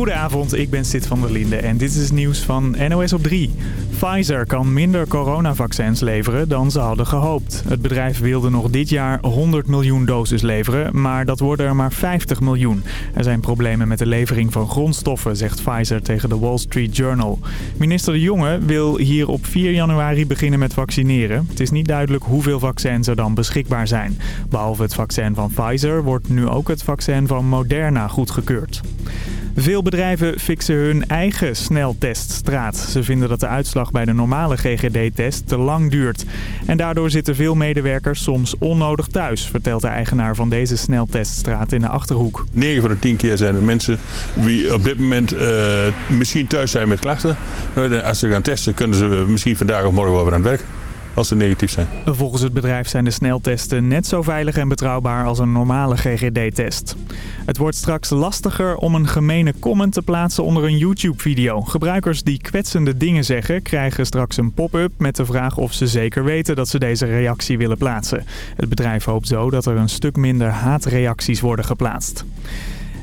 Goedenavond, ik ben Sid van der Linde en dit is het nieuws van NOS op 3. Pfizer kan minder coronavaccins leveren dan ze hadden gehoopt. Het bedrijf wilde nog dit jaar 100 miljoen doses leveren, maar dat worden er maar 50 miljoen. Er zijn problemen met de levering van grondstoffen, zegt Pfizer tegen de Wall Street Journal. Minister De Jonge wil hier op 4 januari beginnen met vaccineren. Het is niet duidelijk hoeveel vaccins er dan beschikbaar zijn. Behalve het vaccin van Pfizer wordt nu ook het vaccin van Moderna goedgekeurd. Veel bedrijven fixen hun eigen snelteststraat. Ze vinden dat de uitslag bij de normale GGD-test te lang duurt. En daardoor zitten veel medewerkers soms onnodig thuis, vertelt de eigenaar van deze snelteststraat in de Achterhoek. 9 van de 10 keer zijn er mensen die op dit moment uh, misschien thuis zijn met klachten. Als ze gaan testen kunnen ze misschien vandaag of morgen wel weer aan het werk als ze negatief zijn. Volgens het bedrijf zijn de sneltesten net zo veilig en betrouwbaar als een normale GGD-test. Het wordt straks lastiger om een gemene comment te plaatsen onder een YouTube-video. Gebruikers die kwetsende dingen zeggen krijgen straks een pop-up met de vraag of ze zeker weten dat ze deze reactie willen plaatsen. Het bedrijf hoopt zo dat er een stuk minder haatreacties worden geplaatst.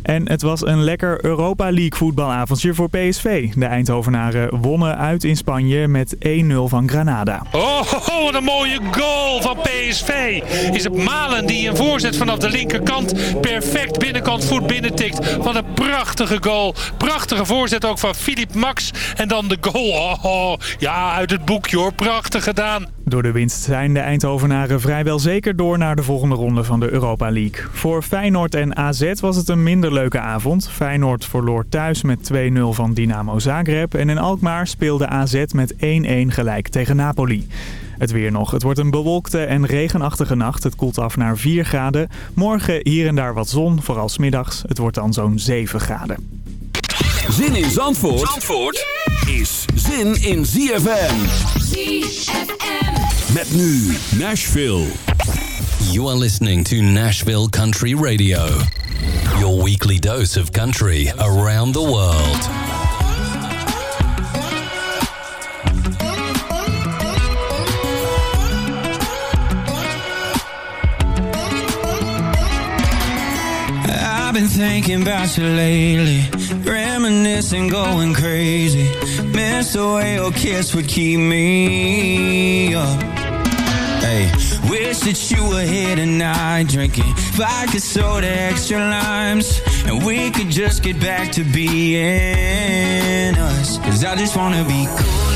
En het was een lekker Europa League voetbalavondje voor PSV. De Eindhovenaren wonnen uit in Spanje met 1-0 van Granada. Oh, wat een mooie goal van PSV. Is het Malen die een voorzet vanaf de linkerkant perfect binnenkant voet binnentikt. Wat een prachtige goal. Prachtige voorzet ook van Filip Max. En dan de goal. Oh, ja, uit het boekje hoor. Prachtig gedaan. Door de winst zijn de Eindhovenaren vrijwel zeker door naar de volgende ronde van de Europa League. Voor Feyenoord en AZ was het een minder leuke avond. Feyenoord verloor thuis met 2-0 van Dynamo Zagreb. En in Alkmaar speelde AZ met 1-1 gelijk tegen Napoli. Het weer nog. Het wordt een bewolkte en regenachtige nacht. Het koelt af naar 4 graden. Morgen hier en daar wat zon, vooral smiddags. Het wordt dan zo'n 7 graden. Zin in Zandvoort, Zandvoort is zin in ZFM. ZFM. Met nu Nashville. You are listening to Nashville Country Radio. Your weekly dose of country around the world. I've been thinking about you lately, reminiscing, going crazy. Miss the way your kiss would keep me up. Hey, wish that you were here tonight drinking vodka soda, extra limes, and we could just get back to being us. Cause I just wanna be cool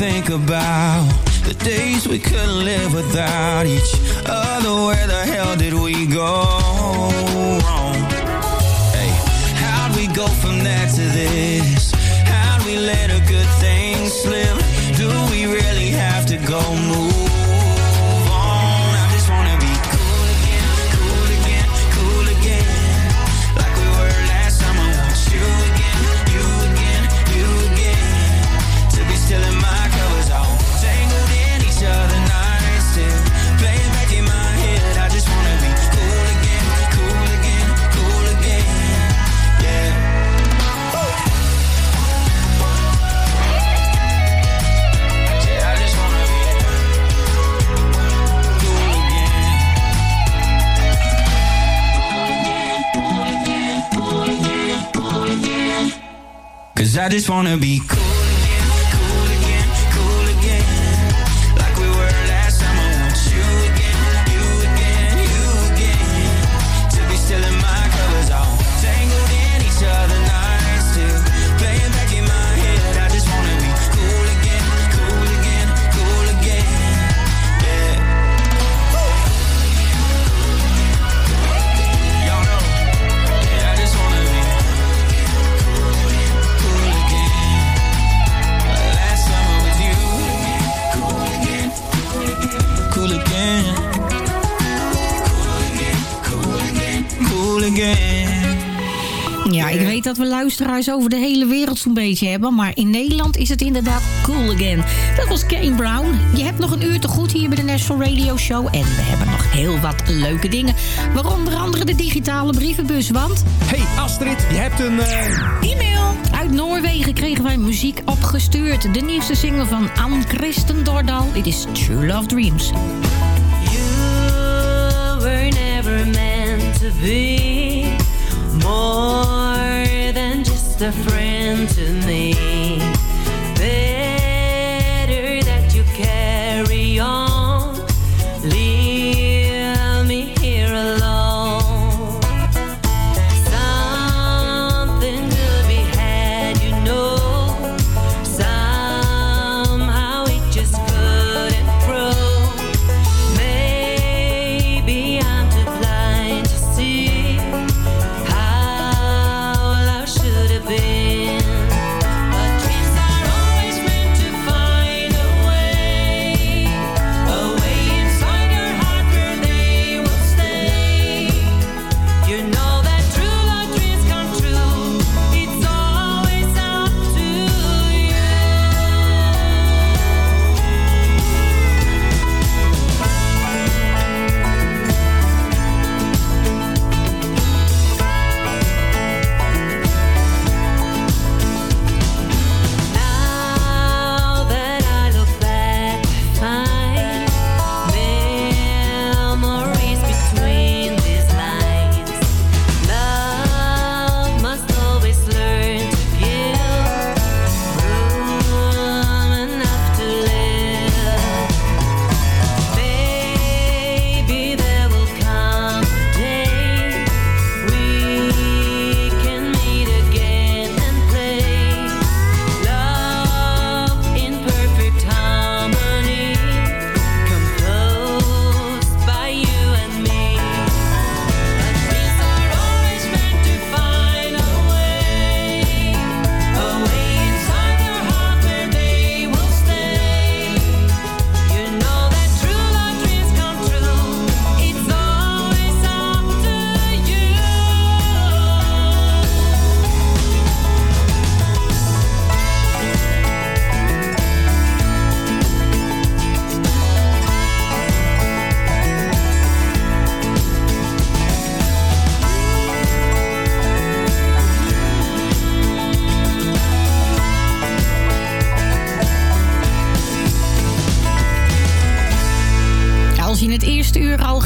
think about the days we couldn't live without each other? Where the hell did we go wrong? Hey, how'd we go from that to this? How'd we let a good thing slip? Do we really have to go just wanna be cool luisteraars over de hele wereld zo'n beetje hebben. Maar in Nederland is het inderdaad cool again. Dat was Kane Brown. Je hebt nog een uur te goed hier bij de National Radio Show. En we hebben nog heel wat leuke dingen. Waaronder andere de digitale brievenbus. Want... Hey Astrid, je hebt een... Uh... E-mail! Uit Noorwegen kregen wij muziek opgestuurd. De nieuwste single van Anne Christen Dordal. Dit is True Love Dreams. never meant to be more a friend to me.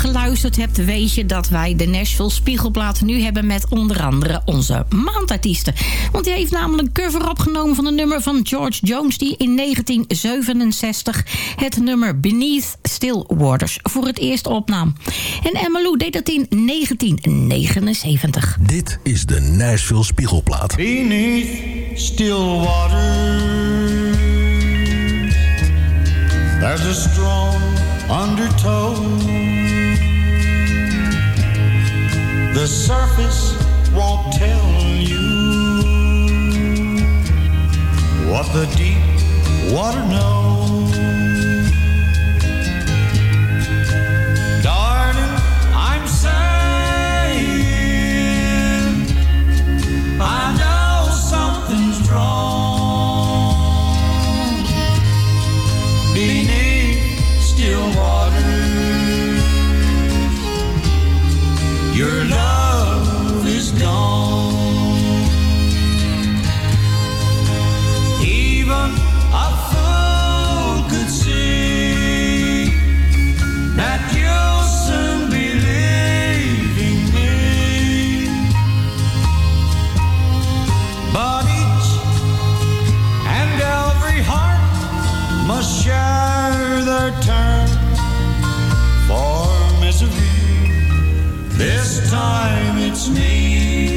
Geluisterd hebt, weet je dat wij de Nashville Spiegelplaat nu hebben met onder andere onze maandartiesten. Want die heeft namelijk een cover opgenomen van een nummer van George Jones, die in 1967 het nummer Beneath Still Waters voor het eerst opnam. En Emmylou deed dat in 1979. Dit is de Nashville Spiegelplaat. Beneath still waters, there's a strong undertow. The surface won't tell you what the deep water knows. Time it's me,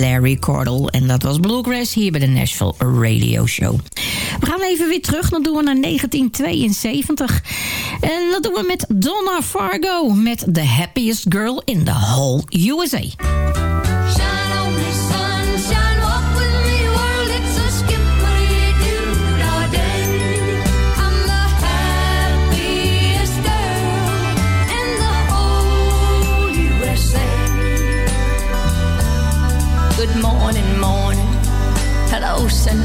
Larry Cordell. En dat was Bluegrass hier bij de Nashville Radio Show. We gaan even weer terug. Dan doen we naar 1972. En dat doen we met Donna Fargo. Met The Happiest Girl in the Whole USA.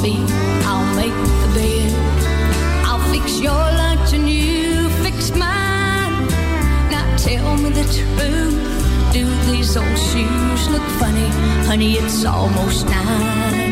I'll make the bed. I'll fix your lunch and you fix mine. Now tell me the truth. Do these old shoes look funny? Honey, it's almost nine.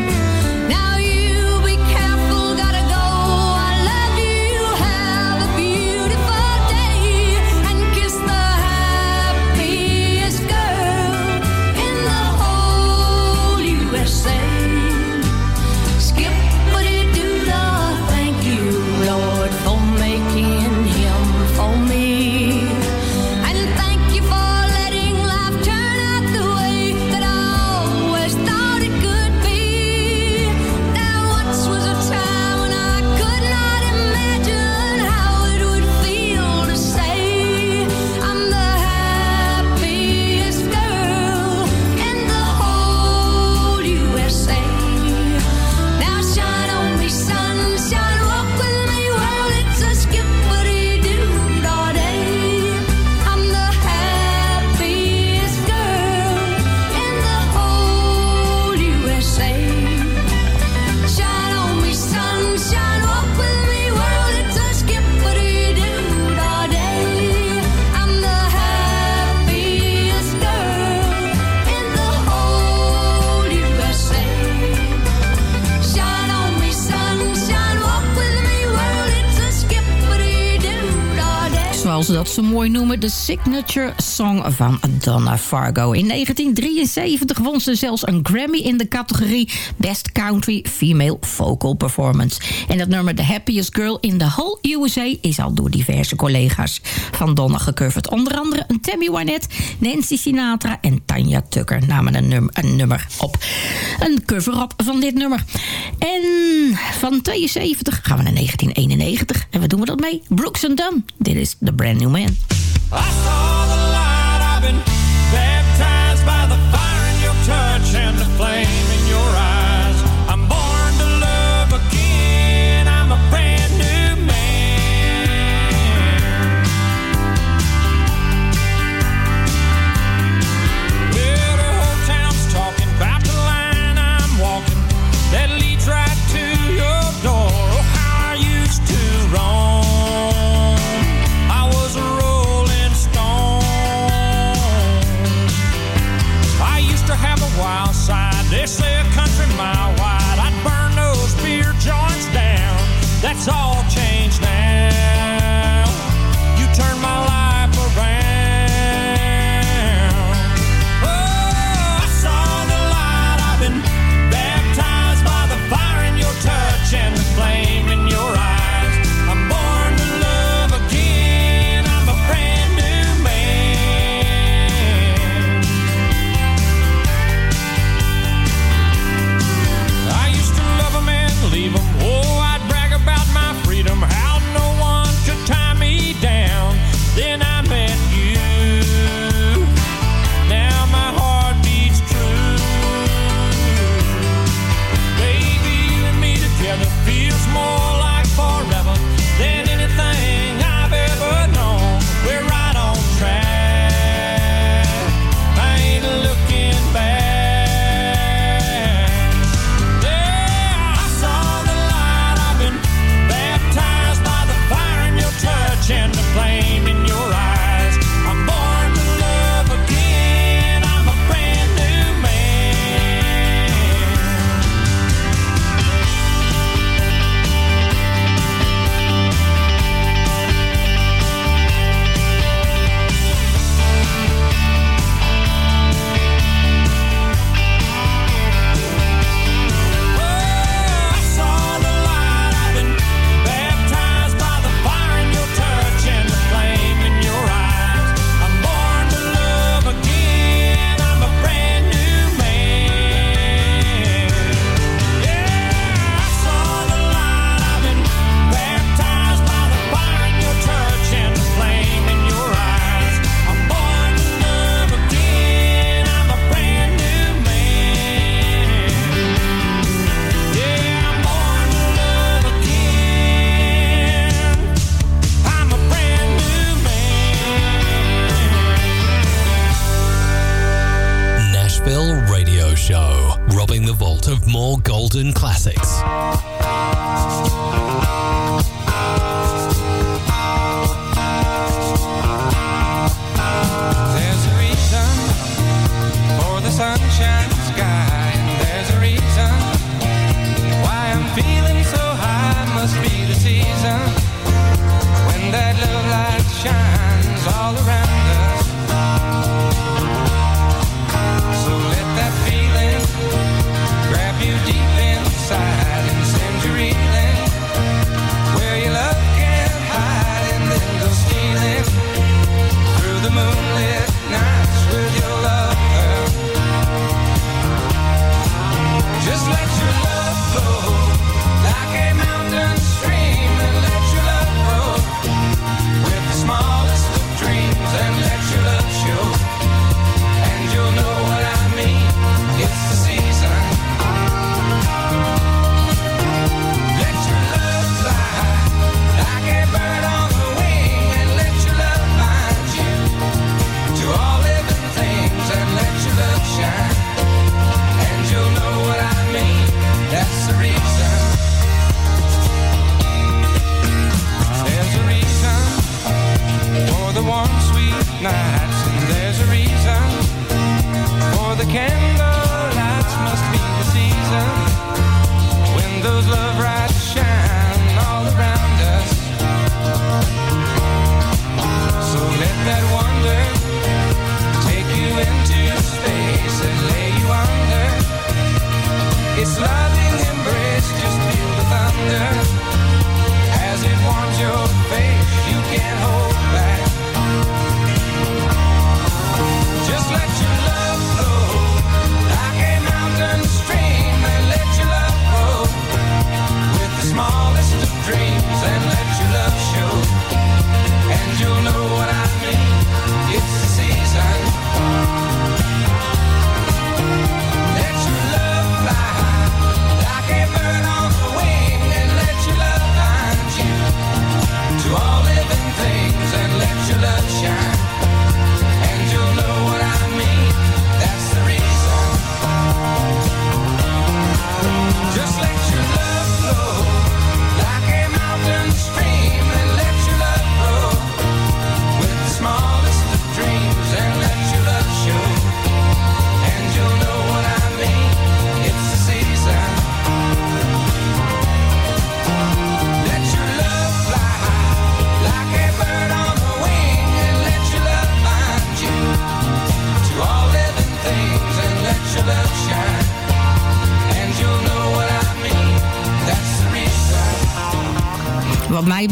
Zoals ze dat zo mooi noemen, de signature song van Donna Fargo. In 1973 won ze zelfs een Grammy in de categorie Best Country Female Vocal Performance. En dat nummer The Happiest Girl in the Whole USA is al door diverse collega's van Donna gecoverd. Onder andere een Tammy Wynette, Nancy Sinatra en Tanya Tucker namen een, num- een nummer op. Een cover-up van dit nummer. En van 72 gaan we naar 1991. En wat doen we dat mee? Brooks and Dunn. Dit is The Brand New Man.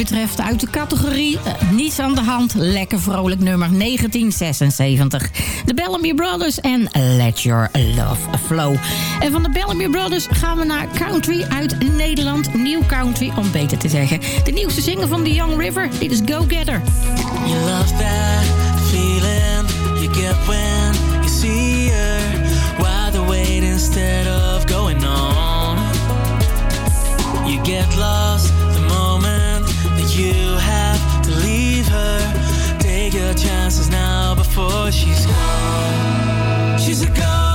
betreft uit de categorie eh, Niets aan de hand. Lekker vrolijk nummer 1976. De Bellamy Brothers en Let Your Love Flow. En van de Bellamy Brothers gaan we naar Country uit Nederland. Nieuw Country, om beter te zeggen. De nieuwste zinger van The Young River. Dit is Go Getter. You love that feeling you get when you see her. Instead of going on. You get lost. chances now before she's gone. She's a gone.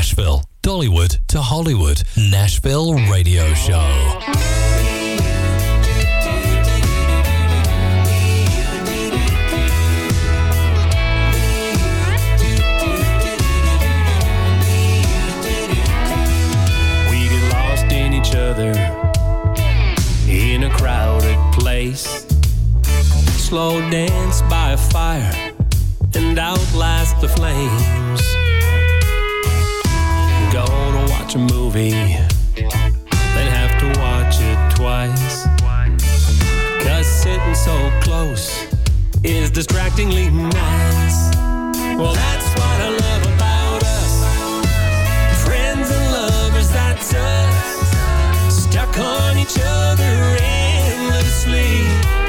Nashville, Dollywood to Hollywood, Nashville Radio Show. We get lost in each other in a crowded place. Slow dance by a fire and outlast the flames. Watch a movie, then have to watch it twice. Cause sitting so close is distractingly nice. Well, that's what I love about us. Friends and lovers, that's us. Stuck on each other endlessly.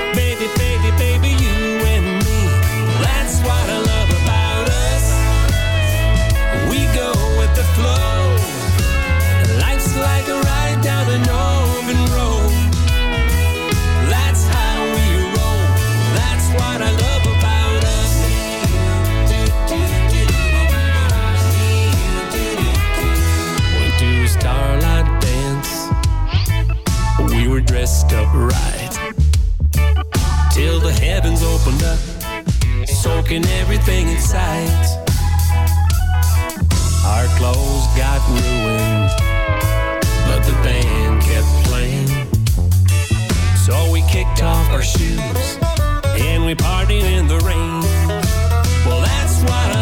Dressed up right. Till the heavens opened up, soaking everything in sight. Our clothes got ruined, but the band kept playing. So we kicked off our shoes and we partied in the rain. Well, that's what I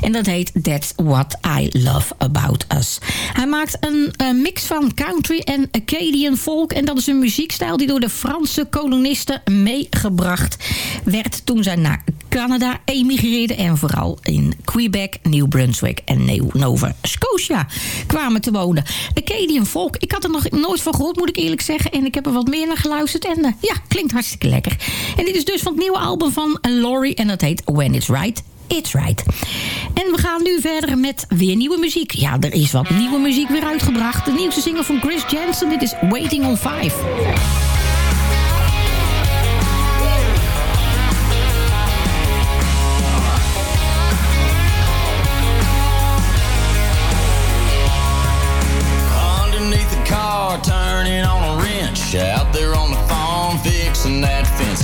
En dat heet That's What I Love About Us. Hij maakt een mix van country en Acadian folk. En dat is een muziekstijl die door de Franse kolonisten meegebracht werd... toen zij naar Canada emigreerden. En vooral in Quebec, New Brunswick en Nova Scotia kwamen te wonen. Acadian folk, ik had er nog nooit van gehoord, moet ik eerlijk zeggen. En ik heb er wat meer naar geluisterd. En eh, ja, klinkt hartstikke lekker. En dit is dus van het nieuwe album van Laurie. En dat heet When It's Right. It's Right. En we gaan nu verder met weer nieuwe muziek. Ja, er is wat nieuwe muziek weer uitgebracht. De nieuwste single van Chris Jensen. Dit is Waiting on Five.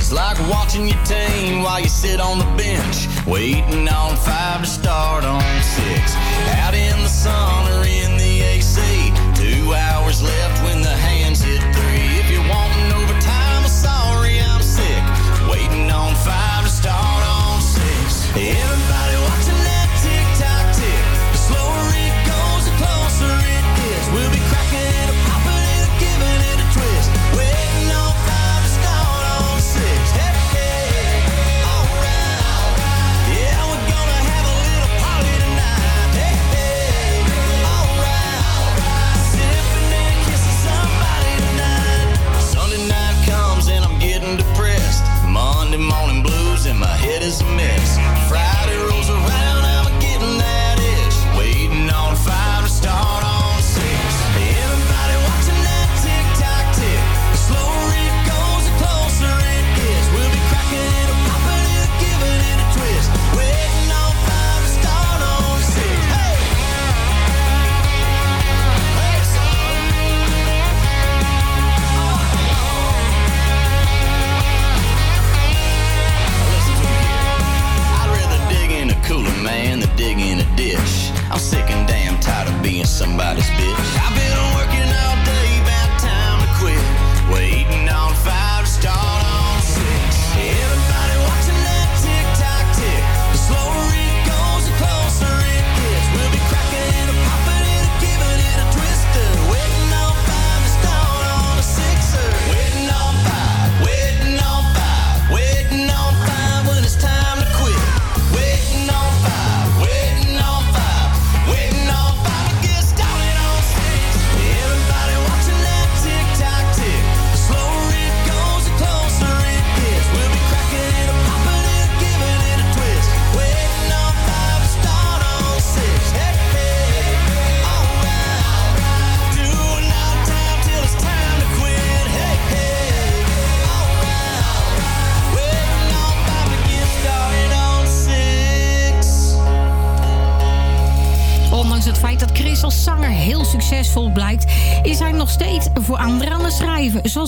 It's like watching your team while you sit on the bench. Waiting on five to start on six. Out in the sun,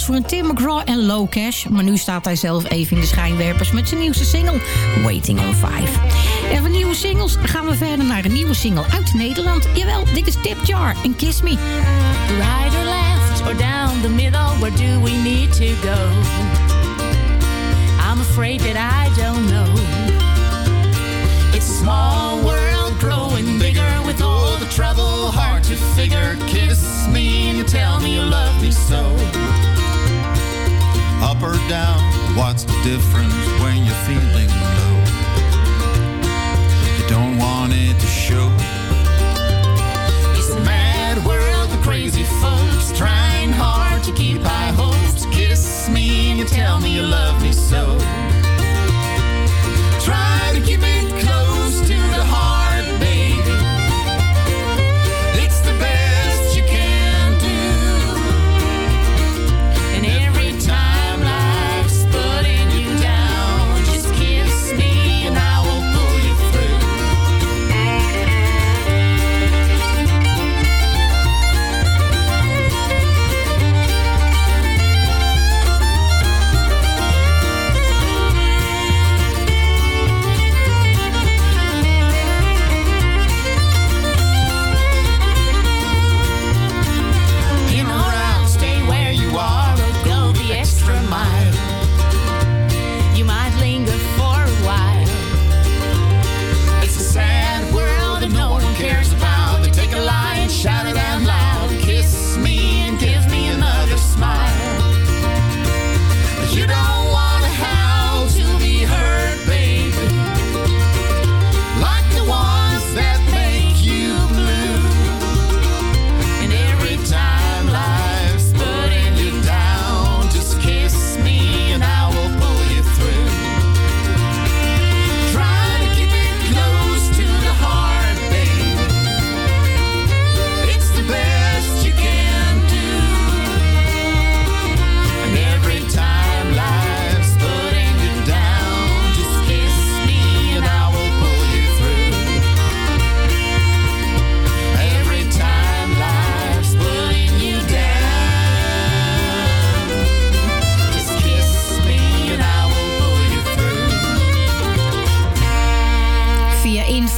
voor een Tim McGraw en Low Cash. Maar nu staat hij zelf even in de schijnwerpers met zijn nieuwste single... Waiting on Five. En van nieuwe singles gaan we verder naar een nieuwe single uit Nederland. Jawel, dit is Tip Jar en Kiss Me. Right or left or down the middle, where do we need to go? I'm afraid that I don't know. It's a small world growing bigger with all the trouble, hard to figure. Kiss me and tell me you love me so. Up or down, what's the difference when you're feeling low? You don't want it to show.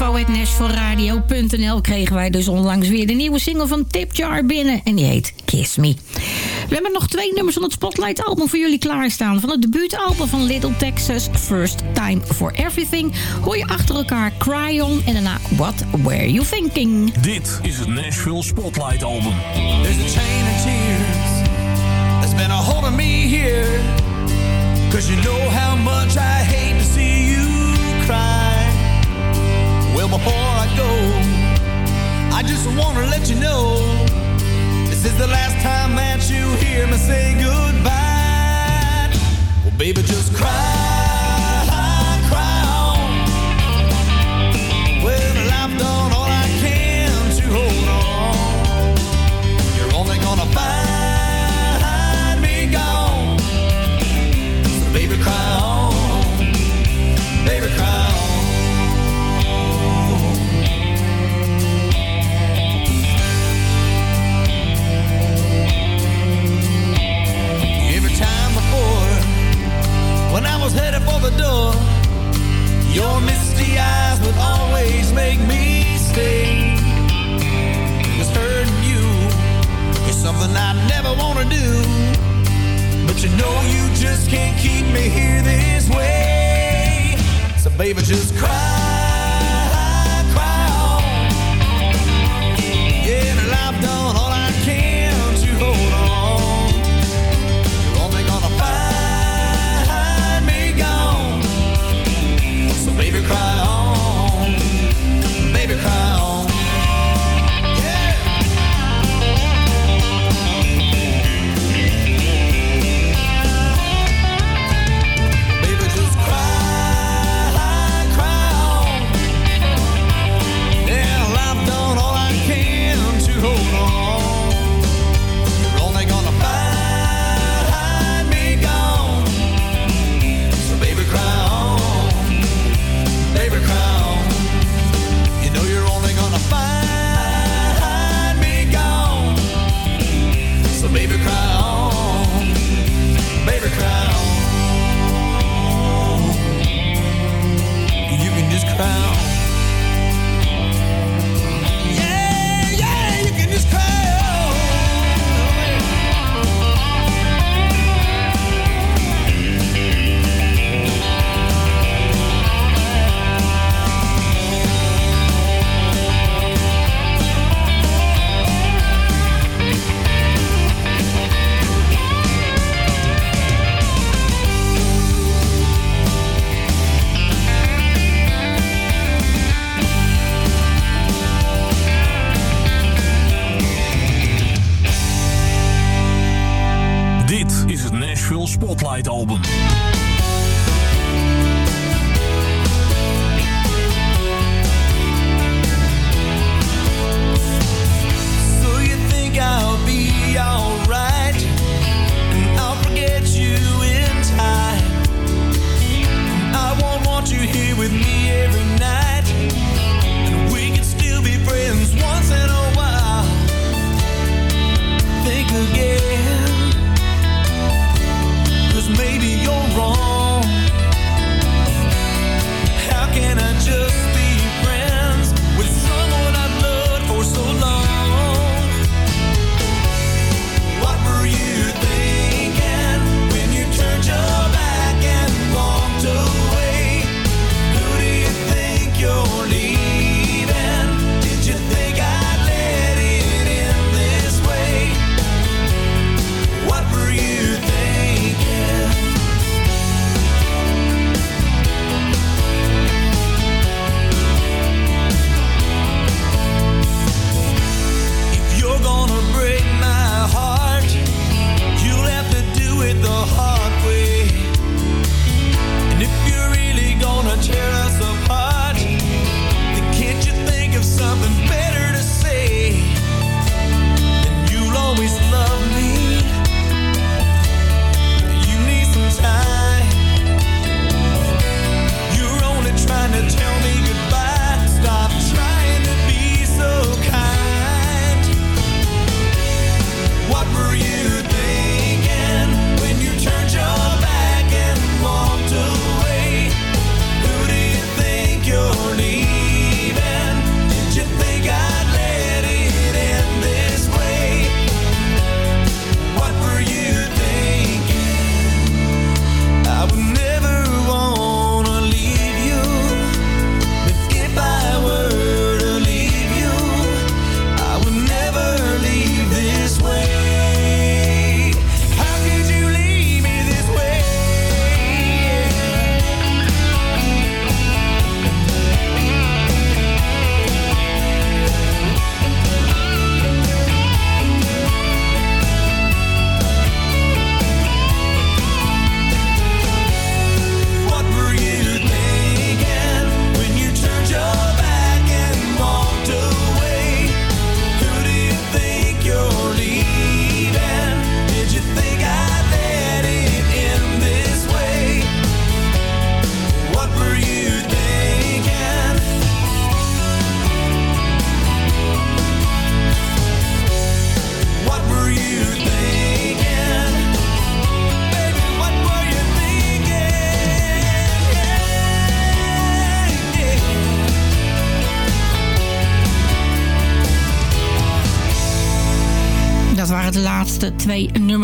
Via info.nashvilleradio.nl kregen wij dus onlangs weer de nieuwe single van Tip Jar binnen. En die heet Kiss Me. We hebben nog twee nummers van het Spotlight album voor jullie klaarstaan. Van het debuutalbum van Little Texas, First Time for Everything... hoor je achter elkaar Cry On en daarna What Were You Thinking. Dit is het Nashville Spotlight album. There's a chain of tears that's been a hold of me here. Cause you know how much I hate to see you cry. Before I go, I just wanna let you know this is the last time that you hear me say goodbye. Well, baby, just cry, cry on. Well, I've done all I can to hold on. You're only gonna find me gone. So baby, cry on. when I was headed for the door. Your misty eyes would always make me stay. Cause hurting you is something I never wanna do. But you know you just can't keep me here this way. So baby, just cry, cry on. Yeah, done So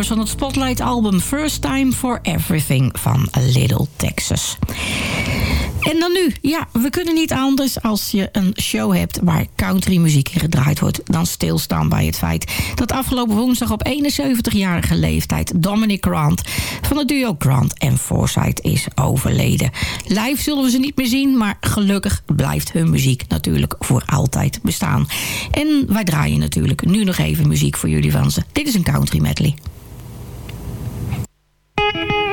van het Spotlight-album First Time for Everything van Little Texas. En dan nu, ja, we kunnen niet anders als je een show hebt waar countrymuziek in gedraaid wordt, dan stilstaan bij het feit dat afgelopen woensdag op 71-jarige leeftijd Dominic Grant van het duo Grant en Forsyth is overleden. Live zullen we ze niet meer zien, maar gelukkig blijft hun muziek natuurlijk voor altijd bestaan. En wij draaien natuurlijk nu nog even muziek voor jullie van ze. Dit is een country medley. Your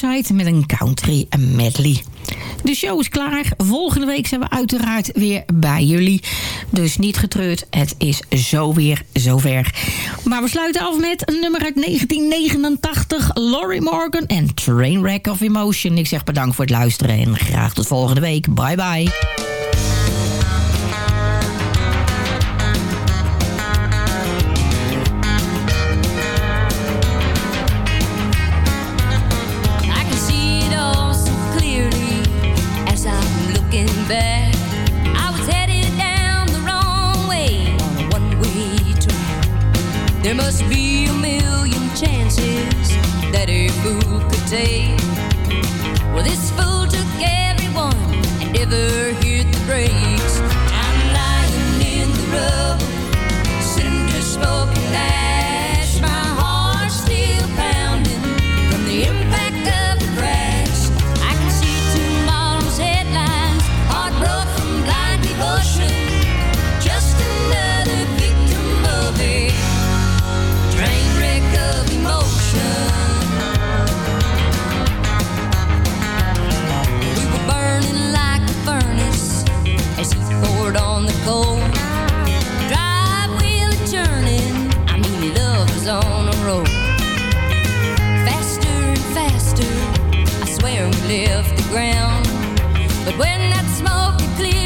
Met een country medley. De show is klaar. Volgende week zijn we uiteraard weer bij jullie. Dus niet getreurd, het is zo weer zover. Maar we sluiten af met nummer uit 1989. Laurie Morgan en Trainwreck of Emotion. Ik zeg bedankt voor het luisteren en graag tot volgende week. Bye bye. say. Well, this fool took everyone and never hit the brake. lift the ground. But when that smoke clears.